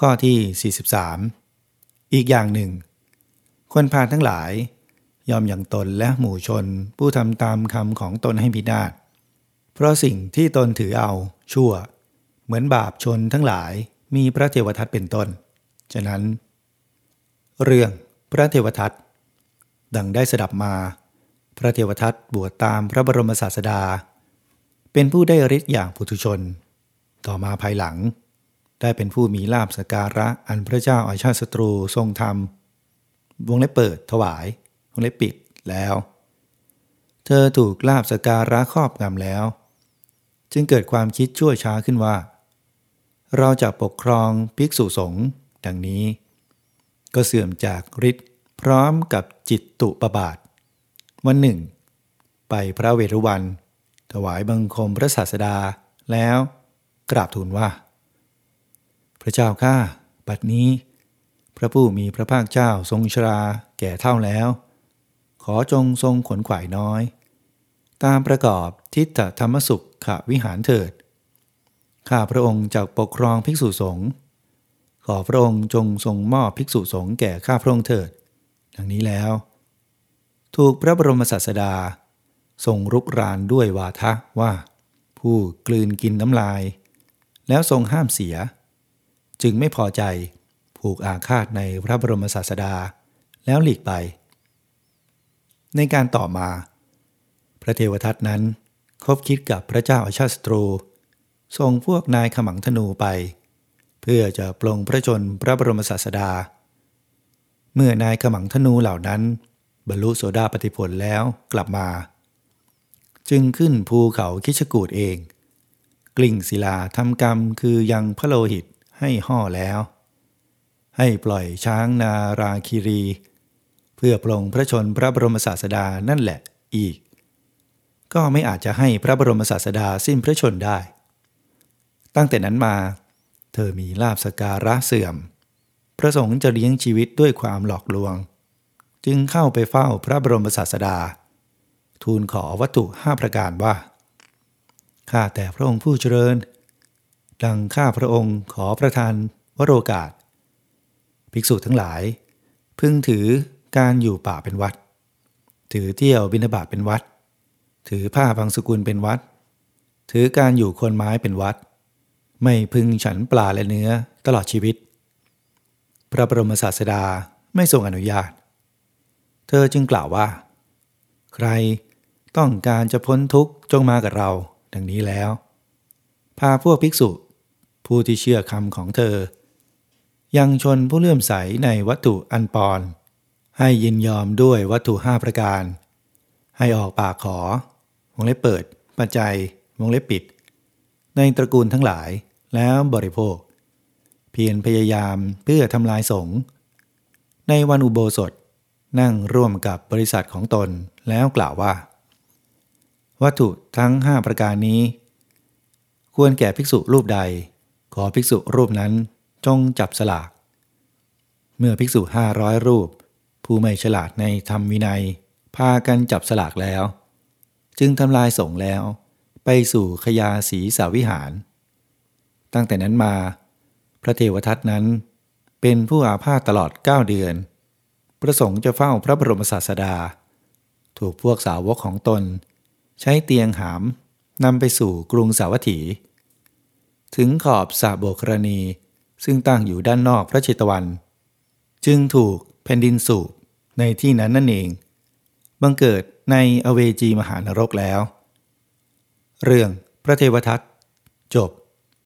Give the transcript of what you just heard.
ข้อที่ 43 อีกอย่างหนึ่ง คนพาทั้งหลาย ยอมอย่างตนและหมู่ชนผู้ทำตามคำของตนให้พินาศ เพราะสิ่งที่ตนถือเอาชั่ว เหมือนบาปชนทั้งหลายมีพระเทวทัตเป็นต้น ฉะนั้น เรื่องพระเทวทัตดังได้สดับมา พระเทวทัตบวชตามพระบรมศาสดา เป็นผู้ได้ฤทธิ์อย่างปุถุชน ต่อมาภายหลัง ได้เป็นผู้มีลาบสการะอันพระเจ้าอาชาติศัตรูทรงทำวงเล็บเปิดถวายวงเล็บปิดแล้ว เธอถูกลาบสการะครอบงำแล้ว จึงเกิดความคิดชั่วช้าขึ้นว่า เราจะปกครองภิกษุสงฆ์ดังนี้ ก็เสื่อมจากฤทธิ์พร้อมกับจิตตุปบาท วันหนึ่ง ไปพระเวรุวัน ถวายบังคมพระศาสดาแล้วกราบทูลว่า พระเจ้าข้าบัดนี้ พระผู้มีพระภาคเจ้าทรงชราแก่เท่าแล้ว ขอจงทรงขนขวายน้อย ตามประกอบทิฏฐธรรมสุขขวิหารเถิด ข้าพระองค์จะปกครองภิกษุสงฆ์ขอพระองค์จงทรงมอบภิกษุสงฆ์แก่ข้าพระองค์เถิด ดังนี้แล้ว ถูกพระบรมศาสดา ทรงรุกรานด้วยวาทะว่า ผู้กลืนกินน้ำลาย แล้วทรงห้ามเสีย จึงไม่พอใจ ผูกอาฆาตในพระบรมศาสดา แล้วหลีกไป ในการต่อมา พระเทวทัตนั้นคบคิดกับพระเจ้าอาชาติศัตรูส่งพวกนายขมังธนูไป เพื่อจะปลงพระชนพระบรมศาสดา เมื่อนายขมังธนูเหล่านั้น บรรลุโสดาปฏิผลแล้วกลับมา จึงขึ้นภูเขาคิชกูดเอง กลิ่งศิลาทำกรรมคือยังพระโลหิต ให้ห่อแล้ว ให้ปล่อยช้างนาราคีรี เพื่อปลงพระชนพระบรมศาสดานั่นแหละอีก ก็ไม่อาจจะให้พระบรมศาสดาสิ้นพระชนได้ ตั้งแต่นั้นมา เธอมีลาบสการะเสื่อม ประสงค์จะเลี้ยงชีวิตด้วยความหลอกลวง จึงเข้าไปเฝ้าพระบรมศาสดา ทูลขอวัตถุห้าประการว่าข้าแต่พระองค์ผู้เจริญ ดังข้าพระองค์ขอประทานวโรกาส ภิกษุทั้งหลาย พึงถือการอยู่ป่าเป็นวัด ถือเที่ยวบิณฑบาตเป็นวัด ถือผ้าบางสกุลเป็นวัด ถือการอยู่คนไม้เป็นวัด ไม่พึงฉันปลาและเนื้อตลอดชีวิต พระบรมศาสดาไม่ทรงอนุญาต เธอจึงกล่าวว่า ใครต้องการจะพ้นทุกข์จงมากับเรา ดังนี้แล้ว พาพวกภิกษุ ผู้ที่เชื่อคำของเธอ ยังชนผู้เลื่อมใสในวัตถุอันปอน ให้ยินยอมด้วยวัตถุห้าประการ ให้ออกปากขอ วงเล็บเปิด ปัจจัย วงเล็บปิด ในตระกูลทั้งหลายแล้วบริโภค เพียรพยายามเพื่อทำลายสงในวันอุโบสถนั่งร่วมกับบริษัทของตนแล้วกล่าวว่า วัตถุทั้งห้าประการนี้ ควรแก่ภิกษุรูปใด ขอภิกษุรูปนั้นจงจับสลาก เมื่อภิกษุห้าร้อยรูป ผู้ไม่ฉลาดในธรรมวินัย พากันจับสลากแล้ว จึงทำลายสงแล้ว ไปสู่ขยาสีสาวิหาร ตั้งแต่นั้นมา พระเทวทัตนั้น เป็นผู้อาพาธตลอด 9 เดือน ประสงค์จะเฝ้าพระบรมศาสดา ถูกพวกสาวกของตน ใช้เตียงหามนำไปสู่กรุงสาวัตถี ถึงขอบสาโบกรณี ซึ่งตั้งอยู่ด้านนอกพระเชตวัน จึงถูกแผ่นดินสูบในที่นั้นนั่นเอง บังเกิดในอเวจีมหานรกแล้ว เรื่องพระเทวทัตจบ